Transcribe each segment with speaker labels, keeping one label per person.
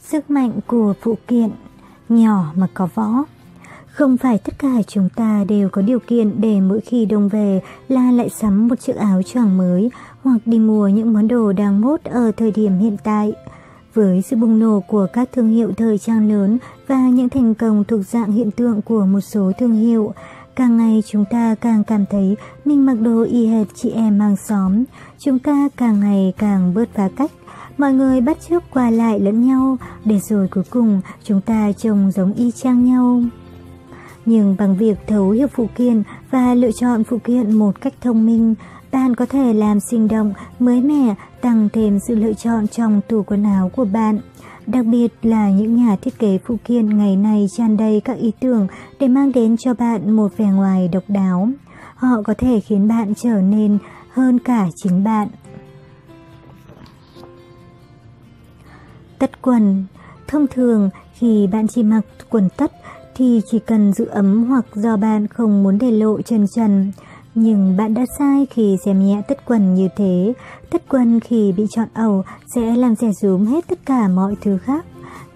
Speaker 1: Sức mạnh của phụ kiện, nhỏ mà có võ. Không phải tất cả chúng ta đều có điều kiện để mỗi khi đông về là lại sắm một chiếc áo choàng mới hoặc đi mua những món đồ đang mốt ở thời điểm hiện tại. Với sự bùng nổ của các thương hiệu thời trang lớn và những thành công thuộc dạng hiện tượng của một số thương hiệu, càng ngày chúng ta càng cảm thấy mình mặc đồ y hệt chị em hàng xóm. Chúng ta càng ngày càng bớt phá cách. Mọi người bắt chước qua lại lẫn nhau, để rồi cuối cùng chúng ta trông giống y chang nhau. Nhưng bằng việc thấu hiểu phụ kiện và lựa chọn phụ kiện một cách thông minh, bạn có thể làm sinh động, mới mẻ, tăng thêm sự lựa chọn trong tủ quần áo của bạn. Đặc biệt là những nhà thiết kế phụ kiện ngày nay tràn đầy các ý tưởng để mang đến cho bạn một vẻ ngoài độc đáo. Họ có thể khiến bạn trở nên hơn cả chính bạn. Tất quần Thông thường, khi bạn chỉ mặc quần tất thì chỉ cần giữ ấm hoặc do bạn không muốn để lộ chân trần. Nhưng bạn đã sai khi xem nhẹ tất quần như thế. Tất quần khi bị chọn ẩu sẽ làm rẻ rúm hết tất cả mọi thứ khác.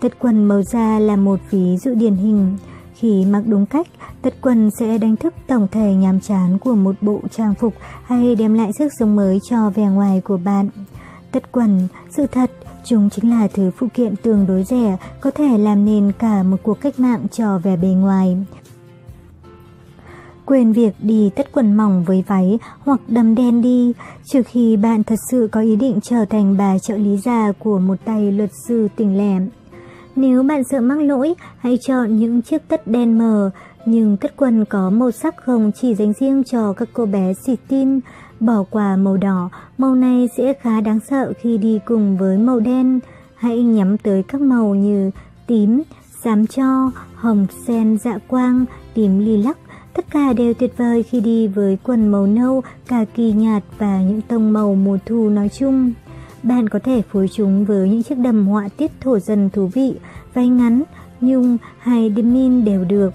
Speaker 1: Tất quần màu da là một ví dụ điển hình. Khi mặc đúng cách, tất quần sẽ đánh thức tổng thể nhàm chán của một bộ trang phục hay đem lại sức sống mới cho vẻ ngoài của bạn. Tất quần, sự thật, chúng chính là thứ phụ kiện tương đối rẻ, có thể làm nên cả một cuộc cách mạng cho vẻ bề ngoài. Quên việc đi tất quần mỏng với váy hoặc đầm đen đi, trừ khi bạn thật sự có ý định trở thành bà trợ lý già của một tay luật sư tỉnh lẻ. Nếu bạn sợ mắc lỗi, hãy chọn những chiếc tất đen mờ, nhưng tất quần có màu sắc không chỉ dành riêng cho các cô bé xịt tin. Bỏ qua màu đỏ, màu này sẽ khá đáng sợ khi đi cùng với màu đen. Hãy nhắm tới các màu như tím, xám cho, hồng sen dạ quang, tím lilac, Tất cả đều tuyệt vời khi đi với quần màu nâu, cà kỳ nhạt và những tông màu mùa thu nói chung. Bạn có thể phối chúng với những chiếc đầm họa tiết thổ dân thú vị, váy ngắn, nhung hay denim đều được.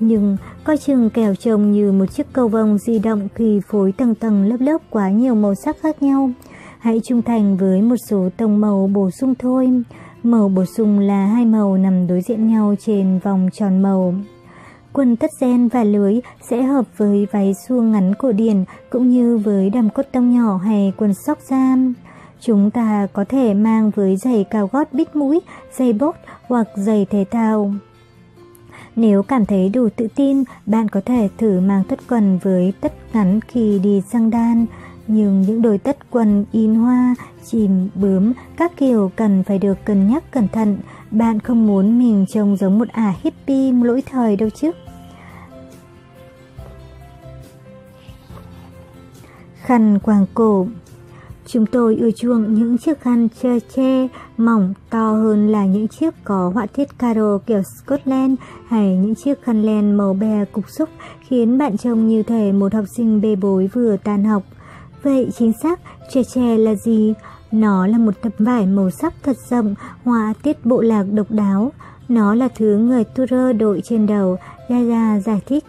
Speaker 1: Nhưng coi chừng kẻo trông như một chiếc cầu vồng di động khi phối tầng tầng lớp lớp quá nhiều màu sắc khác nhau. Hãy trung thành với một số tông màu bổ sung thôi. Màu bổ sung là hai màu nằm đối diện nhau trên vòng tròn màu. Quần tất gen và lưới sẽ hợp với váy suông ngắn cổ điển cũng như với đầm cốt tông nhỏ hay quần sóc giam. Chúng ta có thể mang với giày cao gót bít mũi, giày bốt hoặc giày thể thao. Nếu cảm thấy đủ tự tin, bạn có thể thử mang tất quần với tất ngắn khi đi sang đan. Nhưng những đôi tất quần in hoa, chìm, bướm, các kiểu cần phải được cân nhắc cẩn thận. Bạn không muốn mình trông giống một ả hippie lỗi thời đâu chứ. Khăn quàng cổ Chúng tôi ưa chuộng những chiếc khăn che che, mỏng, to hơn là những chiếc có họa tiết caro kiểu Scotland hay những chiếc khăn len màu be cục xúc khiến bạn trông như thể một học sinh bê bối vừa tan học. Vậy chính xác, che che là gì? Nó là một tập vải màu sắc thật rộng, họa tiết bộ lạc độc đáo. Nó là thứ người Tudor đội trên đầu, Gaga giải thích.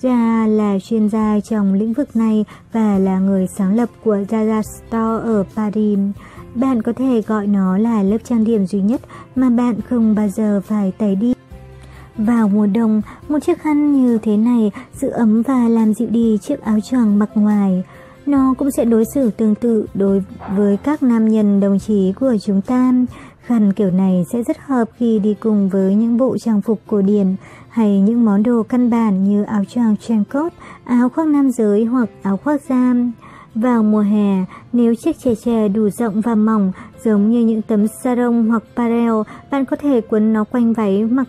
Speaker 1: Ra là chuyên gia trong lĩnh vực này và là người sáng lập của Zara Store ở Paris. Bạn có thể gọi nó là lớp trang điểm duy nhất mà bạn không bao giờ phải tẩy đi. Vào mùa đông, một chiếc khăn như thế này giữ ấm và làm dịu đi chiếc áo choàng mặc ngoài. Nó cũng sẽ đối xử tương tự đối với các nam nhân đồng chí của chúng ta. Khăn kiểu này sẽ rất hợp khi đi cùng với những bộ trang phục cổ điển hay những món đồ căn bản như áo choàng trenchcoat, áo khoác nam giới hoặc áo khoác giam. Vào mùa hè, nếu chiếc chè chè đủ rộng và mỏng giống như những tấm sarong hoặc parel, bạn có thể quấn nó quanh váy mặc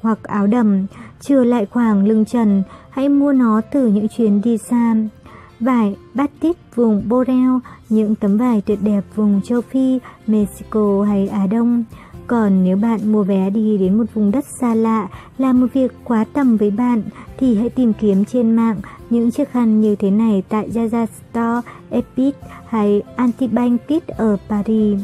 Speaker 1: hoặc áo đầm, trừ lại khoảng lưng trần, hãy mua nó từ những chuyến đi xa. Vải batik vùng Borel, những tấm vải tuyệt đẹp vùng châu Phi, Mexico hay Á Đông. Còn nếu bạn mua vé đi đến một vùng đất xa lạ là một việc quá tầm với bạn thì hãy tìm kiếm trên mạng những chiếc khăn như thế này tại Zaza Store, Epit hay Antibank Kit ở Paris.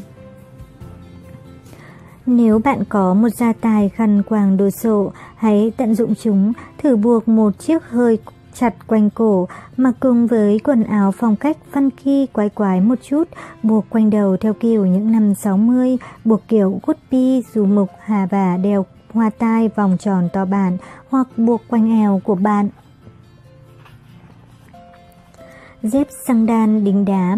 Speaker 1: Nếu bạn có một gia tài khăn quàng đồ sộ, hãy tận dụng chúng, thử buộc một chiếc hơi chặt quanh cổ, mặc cùng với quần áo phong cách phân khi quái quái một chút, buộc quanh đầu theo kiểu những năm 60, buộc kiểu guppy, dù mục, hà và đeo hoa tai vòng tròn to bản hoặc buộc quanh eo của bạn. Dép xăng đan đính đá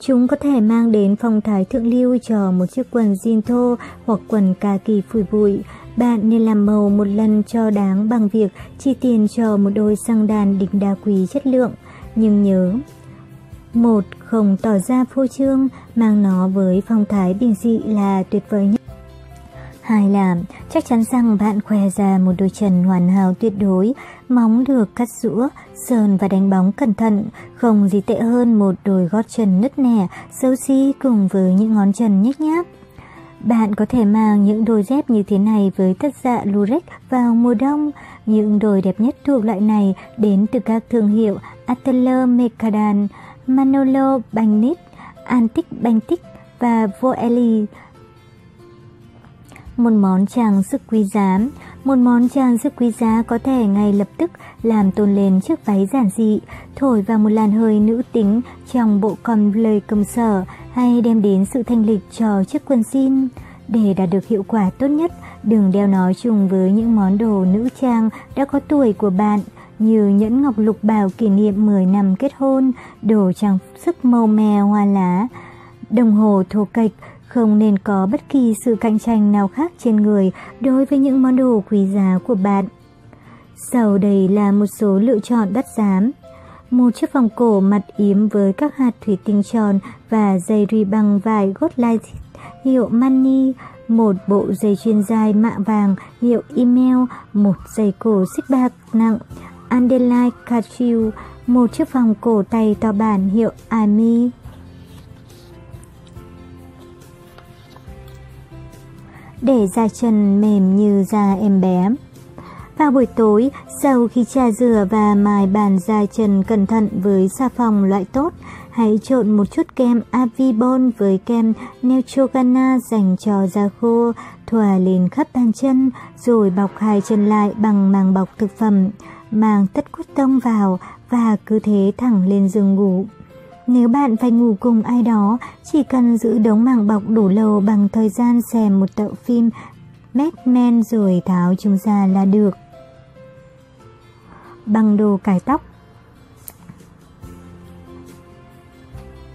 Speaker 1: Chúng có thể mang đến phong thái thượng lưu cho một chiếc quần jean thô hoặc quần kaki phủi bụi. Bạn nên làm màu một lần cho đáng bằng việc chi tiền cho một đôi xăng đàn đỉnh đá quý chất lượng. Nhưng nhớ, một Không tỏ ra phô trương, mang nó với phong thái bình dị là tuyệt vời nhất. Hai là chắc chắn rằng bạn khoe ra một đôi chân hoàn hảo tuyệt đối, móng được cắt rũa, sờn và đánh bóng cẩn thận, không gì tệ hơn một đôi gót chân nứt nẻ, xấu xí cùng với những ngón chân nhếch nhác. Bạn có thể mang những đôi dép như thế này với tất dạ Lurex vào mùa đông. Những đôi đẹp nhất thuộc loại này đến từ các thương hiệu Atelier Mekadan, Manolo Bagnit, Antique Bagnit và Voeli một món trang sức quý giá. Một món trang sức quý giá có thể ngay lập tức làm tôn lên chiếc váy giản dị, thổi vào một làn hơi nữ tính trong bộ con lời công sở hay đem đến sự thanh lịch cho chiếc quần jean. Để đạt được hiệu quả tốt nhất, đừng đeo nó chung với những món đồ nữ trang đã có tuổi của bạn như nhẫn ngọc lục bảo kỷ niệm 10 năm kết hôn, đồ trang sức màu mè hoa lá, đồng hồ thô kệch, không nên có bất kỳ sự cạnh tranh nào khác trên người đối với những món đồ quý giá của bạn. Sau đây là một số lựa chọn đắt giá. Một chiếc vòng cổ mặt yếm với các hạt thủy tinh tròn và dây ruy bằng vải gót lai hiệu Manny, một bộ dây chuyền dài mạ vàng hiệu Email, một dây cổ xích bạc nặng andelai Catriu, một chiếc vòng cổ tay to bản hiệu Ami. để da chân mềm như da em bé. Vào buổi tối, sau khi trà rửa và mài bàn da trần cẩn thận với xà phòng loại tốt, hãy trộn một chút kem Avibon với kem Neutrogena dành cho da khô, thoa lên khắp bàn chân, rồi bọc hai chân lại bằng màng bọc thực phẩm, mang tất cốt tông vào và cứ thế thẳng lên giường ngủ. Nếu bạn phải ngủ cùng ai đó, chỉ cần giữ đống màng bọc đủ lâu bằng thời gian xem một tập phim Mad Men rồi tháo chúng ra là được. Bằng đồ cài tóc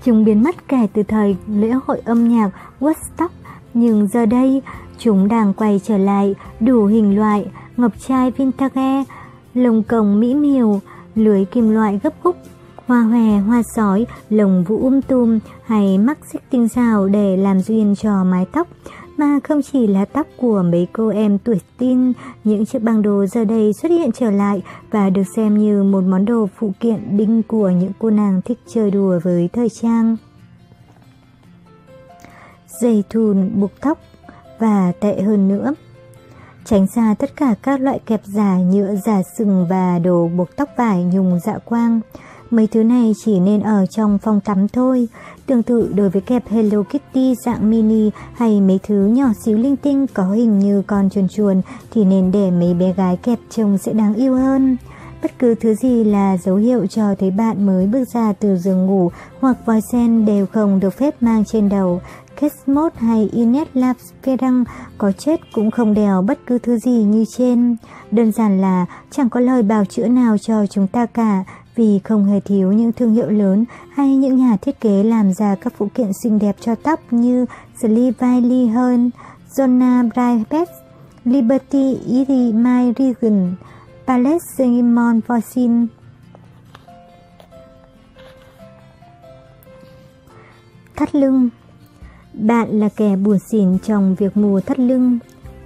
Speaker 1: Chúng biến mất kể từ thời lễ hội âm nhạc Woodstock, nhưng giờ đây chúng đang quay trở lại đủ hình loại, ngọc trai vintage, lồng cồng mỹ miều, lưới kim loại gấp khúc hoa hòe, hoa sói, lồng vũ um tùm hay mắc xích tinh xào để làm duyên cho mái tóc. Mà không chỉ là tóc của mấy cô em tuổi teen, những chiếc băng đồ giờ đây xuất hiện trở lại và được xem như một món đồ phụ kiện đinh của những cô nàng thích chơi đùa với thời trang. Dây thun buộc tóc và tệ hơn nữa. Tránh xa tất cả các loại kẹp giả nhựa giả sừng và đồ buộc tóc vải nhung dạ quang. Mấy thứ này chỉ nên ở trong phòng tắm thôi. Tương tự đối với kẹp Hello Kitty, dạng mini hay mấy thứ nhỏ xíu linh tinh có hình như con chuồn chuồn, thì nên để mấy bé gái kẹp trông sẽ đáng yêu hơn. Bất cứ thứ gì là dấu hiệu cho thấy bạn mới bước ra từ giường ngủ hoặc vòi sen đều không được phép mang trên đầu. Kesmod hay Ines Lapsperang có chết cũng không đèo bất cứ thứ gì như trên. Đơn giản là chẳng có lời bào chữa nào cho chúng ta cả vì không hề thiếu những thương hiệu lớn hay những nhà thiết kế làm ra các phụ kiện xinh đẹp cho tóc như Levi Lee Hearn, Zona Brightbest, Liberty Easy My Regan, Palette Simon Voisin. Thắt lưng Bạn là kẻ buồn xỉn trong việc mua thắt lưng.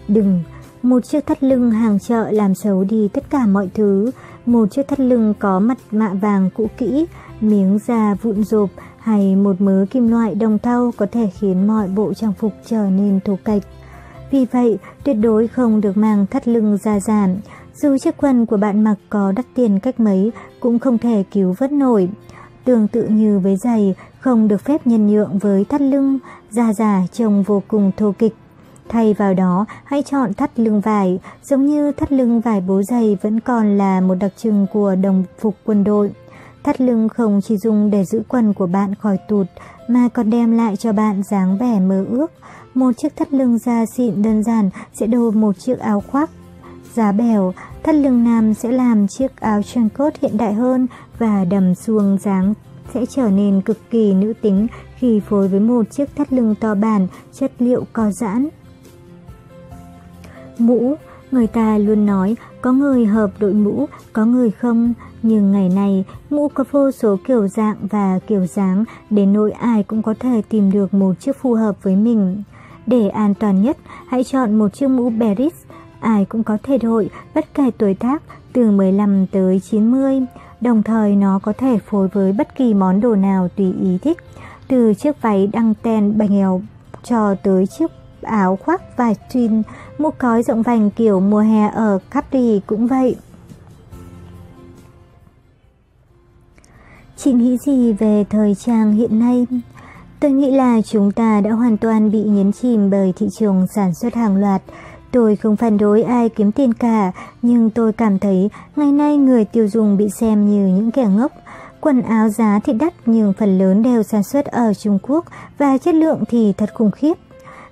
Speaker 1: Đừng, một chiếc thắt lưng hàng chợ làm xấu đi tất cả mọi thứ, một chiếc thắt lưng có mặt mạ vàng cũ kỹ, miếng da vụn rộp hay một mớ kim loại đồng thau có thể khiến mọi bộ trang phục trở nên thô kệch. Vì vậy, tuyệt đối không được mang thắt lưng ra giảm. Dù chiếc quần của bạn mặc có đắt tiền cách mấy cũng không thể cứu vớt nổi. Tương tự như với giày, không được phép nhân nhượng với thắt lưng, da giả trông vô cùng thô kịch. Thay vào đó, hãy chọn thắt lưng vải, giống như thắt lưng vải bố dày vẫn còn là một đặc trưng của đồng phục quân đội. Thắt lưng không chỉ dùng để giữ quần của bạn khỏi tụt, mà còn đem lại cho bạn dáng vẻ mơ ước. Một chiếc thắt lưng da xịn đơn giản sẽ đồ một chiếc áo khoác giá bèo, thắt lưng nam sẽ làm chiếc áo trang cốt hiện đại hơn và đầm xuông dáng sẽ trở nên cực kỳ nữ tính khi phối với một chiếc thắt lưng to bản, chất liệu co giãn. Mũ, người ta luôn nói có người hợp đội mũ, có người không, nhưng ngày này mũ có vô số kiểu dạng và kiểu dáng đến nỗi ai cũng có thể tìm được một chiếc phù hợp với mình. Để an toàn nhất, hãy chọn một chiếc mũ Beris, ai cũng có thể đội bất kể tuổi tác từ 15 tới 90. Đồng thời nó có thể phối với bất kỳ món đồ nào tùy ý thích, từ chiếc váy đăng ten bành eo cho tới chiếc áo khoác vải jean, mũ cói rộng vành kiểu mùa hè ở Capri cũng vậy. Chị nghĩ gì về thời trang hiện nay? Tôi nghĩ là chúng ta đã hoàn toàn bị nhấn chìm bởi thị trường sản xuất hàng loạt. Tôi không phản đối ai kiếm tiền cả, nhưng tôi cảm thấy ngày nay người tiêu dùng bị xem như những kẻ ngốc. Quần áo giá thì đắt nhưng phần lớn đều sản xuất ở Trung Quốc và chất lượng thì thật khủng khiếp.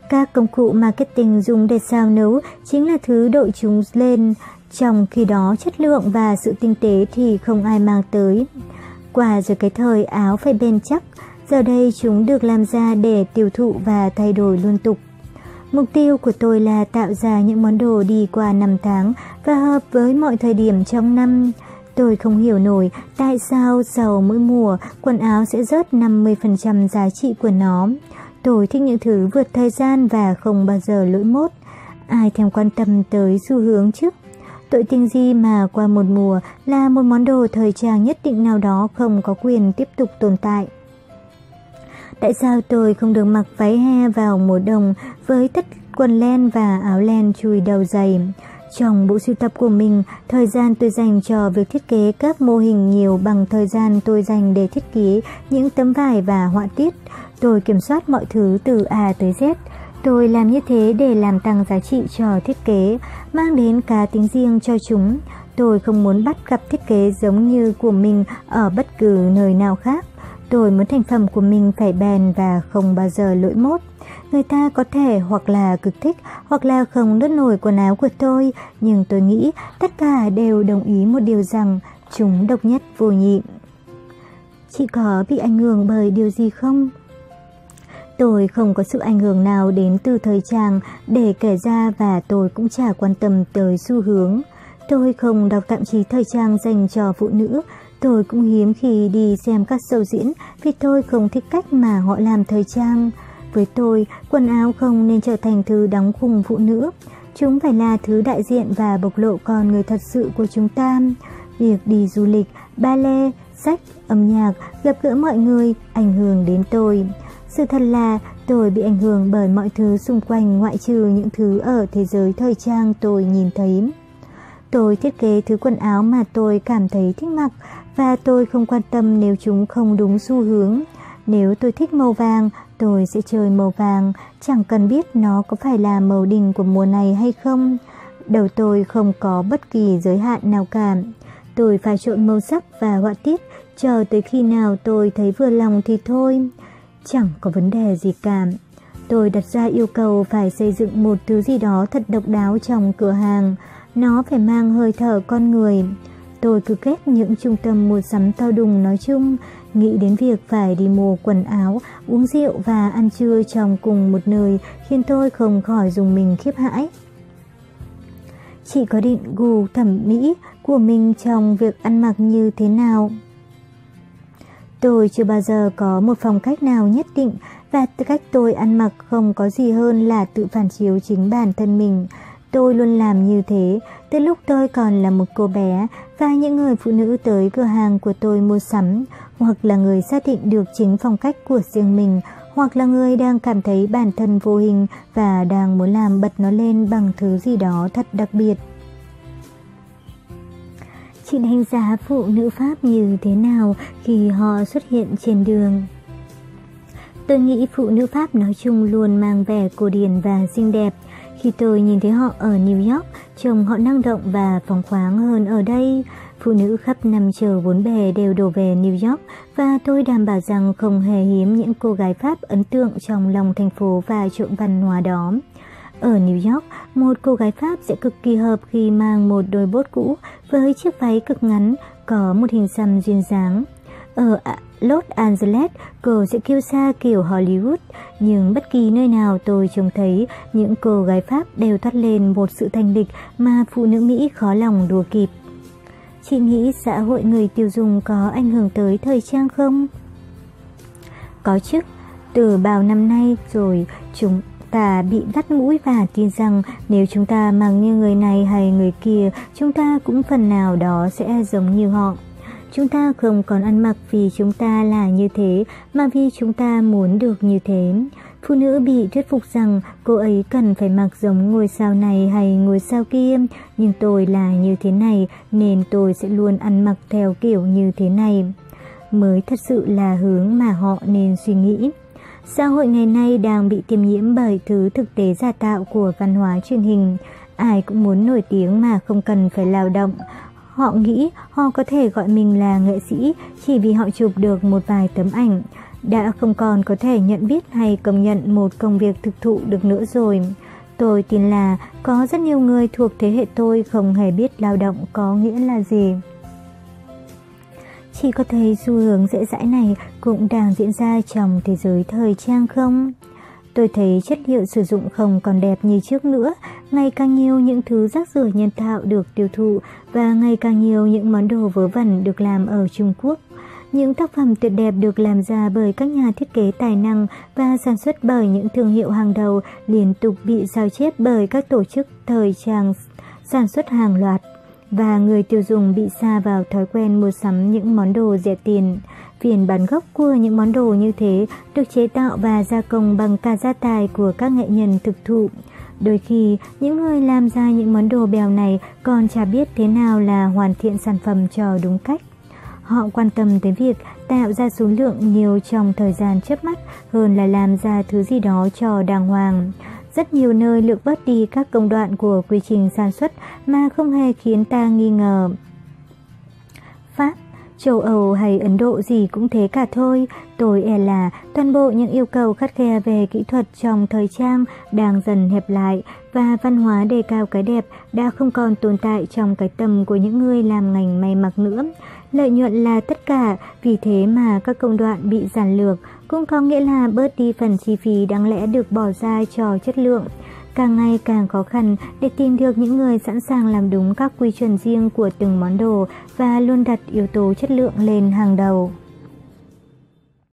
Speaker 1: Các công cụ marketing dùng để sao nấu chính là thứ đội chúng lên, trong khi đó chất lượng và sự tinh tế thì không ai mang tới. Qua rồi cái thời áo phải bền chắc, giờ đây chúng được làm ra để tiêu thụ và thay đổi liên tục. Mục tiêu của tôi là tạo ra những món đồ đi qua năm tháng và hợp với mọi thời điểm trong năm. Tôi không hiểu nổi tại sao sau mỗi mùa quần áo sẽ rớt 50% giá trị của nó. Tôi thích những thứ vượt thời gian và không bao giờ lỗi mốt. Ai thèm quan tâm tới xu hướng chứ? Tội tình gì mà qua một mùa là một món đồ thời trang nhất định nào đó không có quyền tiếp tục tồn tại. Tại sao tôi không được mặc váy he vào mùa đông với tất quần len và áo len chùi đầu dày? Trong bộ sưu tập của mình, thời gian tôi dành cho việc thiết kế các mô hình nhiều bằng thời gian tôi dành để thiết kế những tấm vải và họa tiết. Tôi kiểm soát mọi thứ từ A tới Z. Tôi làm như thế để làm tăng giá trị cho thiết kế, mang đến cá tính riêng cho chúng. Tôi không muốn bắt gặp thiết kế giống như của mình ở bất cứ nơi nào khác. Tôi muốn thành phẩm của mình phải bền và không bao giờ lỗi mốt. Người ta có thể hoặc là cực thích hoặc là không đốt nổi quần áo của tôi, nhưng tôi nghĩ tất cả đều đồng ý một điều rằng chúng độc nhất vô nhị. Chị có bị ảnh hưởng bởi điều gì không? Tôi không có sự ảnh hưởng nào đến từ thời trang để kể ra và tôi cũng chả quan tâm tới xu hướng. Tôi không đọc tạp chí thời trang dành cho phụ nữ, tôi cũng hiếm khi đi xem các show diễn vì tôi không thích cách mà họ làm thời trang. Với tôi, quần áo không nên trở thành thứ đóng khung phụ nữ. Chúng phải là thứ đại diện và bộc lộ con người thật sự của chúng ta. Việc đi du lịch, ballet, sách, âm nhạc, gặp gỡ mọi người ảnh hưởng đến tôi. Sự thật là tôi bị ảnh hưởng bởi mọi thứ xung quanh ngoại trừ những thứ ở thế giới thời trang tôi nhìn thấy. Tôi thiết kế thứ quần áo mà tôi cảm thấy thích mặc và tôi không quan tâm nếu chúng không đúng xu hướng. Nếu tôi thích màu vàng, tôi sẽ chơi màu vàng, chẳng cần biết nó có phải là màu đỉnh của mùa này hay không. Đầu tôi không có bất kỳ giới hạn nào cả. Tôi phải trộn màu sắc và họa tiết chờ tới khi nào tôi thấy vừa lòng thì thôi. Chẳng có vấn đề gì cả. Tôi đặt ra yêu cầu phải xây dựng một thứ gì đó thật độc đáo trong cửa hàng. Nó phải mang hơi thở con người. Tôi cứ ghét những trung tâm mua sắm to đùng nói chung, nghĩ đến việc phải đi mua quần áo, uống rượu và ăn trưa trong cùng một nơi khiến tôi không khỏi dùng mình khiếp hãi. Chị có định gù thẩm mỹ của mình trong việc ăn mặc như thế nào? Tôi chưa bao giờ có một phong cách nào nhất định và cách tôi ăn mặc không có gì hơn là tự phản chiếu chính bản thân mình. Tôi luôn làm như thế từ lúc tôi còn là một cô bé và những người phụ nữ tới cửa hàng của tôi mua sắm, hoặc là người xác định được chính phong cách của riêng mình, hoặc là người đang cảm thấy bản thân vô hình và đang muốn làm bật nó lên bằng thứ gì đó thật đặc biệt. Chị đánh giá phụ nữ Pháp như thế nào khi họ xuất hiện trên đường? Tôi nghĩ phụ nữ Pháp nói chung luôn mang vẻ cổ điển và xinh đẹp. Khi tôi nhìn thấy họ ở New York, trông họ năng động và phóng khoáng hơn ở đây. Phụ nữ khắp năm chờ bốn bề đều đổ về New York và tôi đảm bảo rằng không hề hiếm những cô gái Pháp ấn tượng trong lòng thành phố và trộm văn hóa đó. Ở New York, một cô gái Pháp sẽ cực kỳ hợp khi mang một đôi bốt cũ với chiếc váy cực ngắn có một hình xăm duyên dáng. Ờ, Ở Los Angeles, cô sẽ kêu xa kiểu Hollywood, nhưng bất kỳ nơi nào tôi trông thấy những cô gái Pháp đều thoát lên một sự thanh lịch mà phụ nữ Mỹ khó lòng đùa kịp. Chị nghĩ xã hội người tiêu dùng có ảnh hưởng tới thời trang không? Có chứ, từ bao năm nay rồi chúng ta bị dắt mũi và tin rằng nếu chúng ta mang như người này hay người kia, chúng ta cũng phần nào đó sẽ giống như họ. Chúng ta không còn ăn mặc vì chúng ta là như thế, mà vì chúng ta muốn được như thế. Phụ nữ bị thuyết phục rằng cô ấy cần phải mặc giống ngôi sao này hay ngôi sao kia, nhưng tôi là như thế này nên tôi sẽ luôn ăn mặc theo kiểu như thế này. Mới thật sự là hướng mà họ nên suy nghĩ. Xã hội ngày nay đang bị tiêm nhiễm bởi thứ thực tế giả tạo của văn hóa truyền hình. Ai cũng muốn nổi tiếng mà không cần phải lao động. Họ nghĩ họ có thể gọi mình là nghệ sĩ chỉ vì họ chụp được một vài tấm ảnh. Đã không còn có thể nhận biết hay công nhận một công việc thực thụ được nữa rồi. Tôi tin là có rất nhiều người thuộc thế hệ tôi không hề biết lao động có nghĩa là gì. Chị có thấy xu hướng dễ dãi này cũng đang diễn ra trong thế giới thời trang không? Tôi thấy chất liệu sử dụng không còn đẹp như trước nữa, ngày càng nhiều những thứ rác rưởi nhân tạo được tiêu thụ và ngày càng nhiều những món đồ vớ vẩn được làm ở Trung Quốc. Những tác phẩm tuyệt đẹp được làm ra bởi các nhà thiết kế tài năng và sản xuất bởi những thương hiệu hàng đầu liên tục bị sao chép bởi các tổ chức thời trang sản xuất hàng loạt và người tiêu dùng bị xa vào thói quen mua sắm những món đồ rẻ tiền. Phiền bản gốc của những món đồ như thế được chế tạo và gia công bằng cả gia tài của các nghệ nhân thực thụ. Đôi khi, những người làm ra những món đồ bèo này còn chả biết thế nào là hoàn thiện sản phẩm cho đúng cách. Họ quan tâm tới việc tạo ra số lượng nhiều trong thời gian chớp mắt hơn là làm ra thứ gì đó cho đàng hoàng. Rất nhiều nơi lược bớt đi các công đoạn của quy trình sản xuất mà không hề khiến ta nghi ngờ. Châu Âu hay Ấn Độ gì cũng thế cả thôi, tôi e là toàn bộ những yêu cầu khắt khe về kỹ thuật trong thời trang đang dần hẹp lại và văn hóa đề cao cái đẹp đã không còn tồn tại trong cái tầm của những người làm ngành may mặc nữa. Lợi nhuận là tất cả, vì thế mà các công đoạn bị giản lược cũng có nghĩa là bớt đi phần chi phí đáng lẽ được bỏ ra cho chất lượng. Càng ngày càng khó khăn để tìm được những người sẵn sàng làm đúng các quy chuẩn riêng của từng món đồ và luôn đặt yếu tố chất lượng lên hàng đầu.